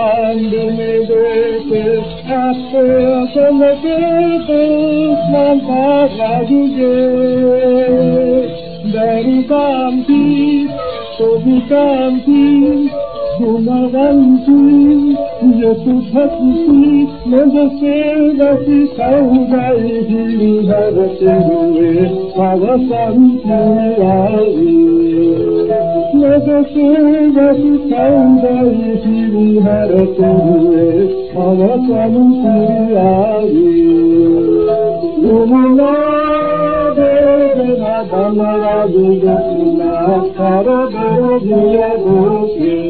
Krishna Radhije and me the after the Krishna Radhije Dari Kanti Tobi Kanti Gumavanti Yesu Bhakti Nanda Sevati Saudai Bharate Huye Bhavasanti Avi Düşüncesi sendesin her türlü Anlatalım sırayı Umuna derdin adamlara Duyduğuna kara dövdüye bu şey.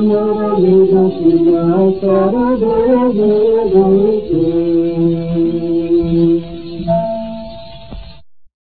Thank you.